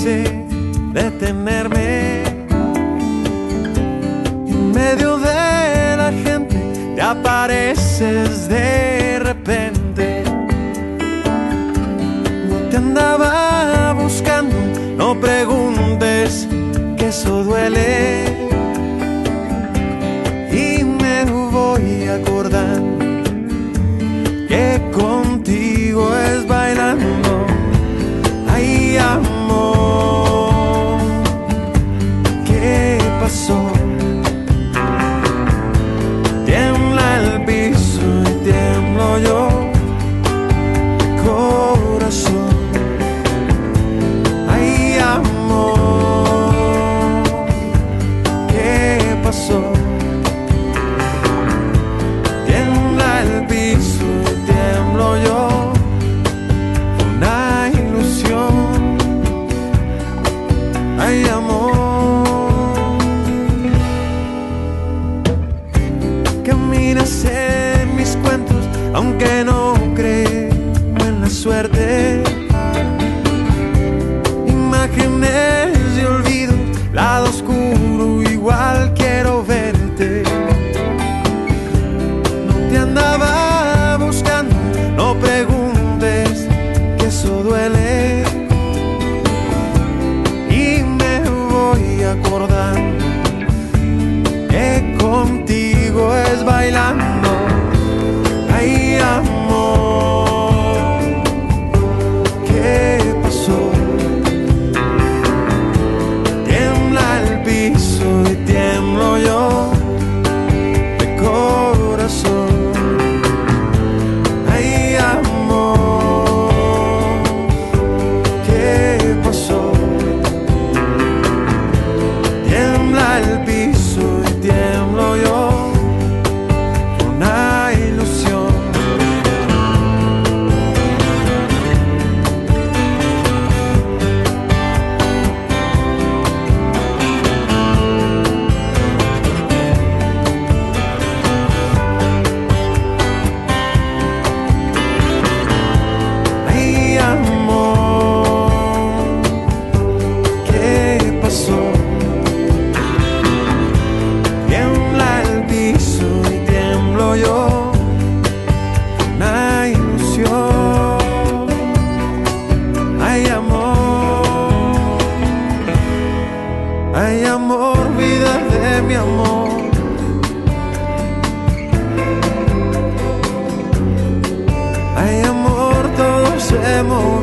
quise detenerme. En medio de la gente te apareces de repente. No te andaba buscando no preguntes que eso duele. Y me voy acordando soul. aunque no creo en la suerte. now mi meu amor? Ai, amor, todos hemos